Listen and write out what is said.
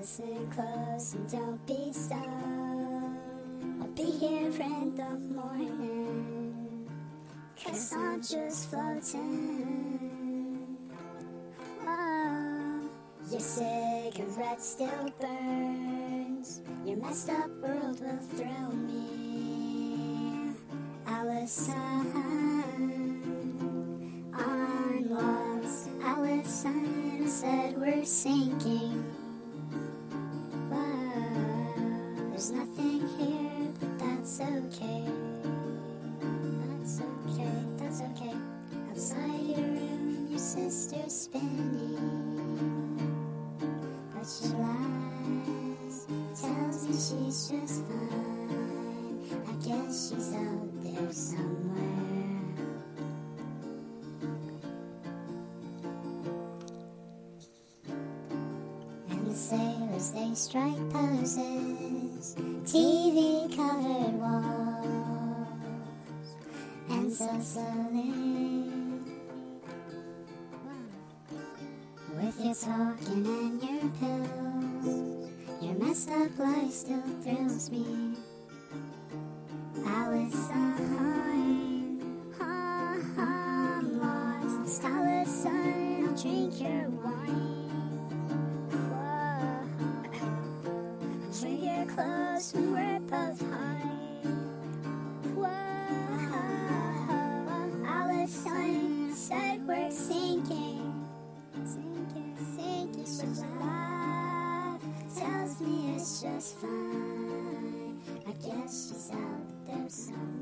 close and don't be so. I'll be here in the morning. Cause I'm just floating. Oh, your cigarette still burns. Your messed up world will thrill me. I'm lost. Alison said we're sinking. That's okay. That's okay, that's okay. Outside your room, your sister's spinning. But she lies, tells me she's just fine. I guess she's out there somewhere. And the sailors, they strike poses, TV covered and with your talking and your pills, your messed up life still thrills me. Alison, I'm lost. Alison, I'll drink your wine. Whoa. Drink your clothes when we're both high. it's just fine. I guess she's out there somewhere.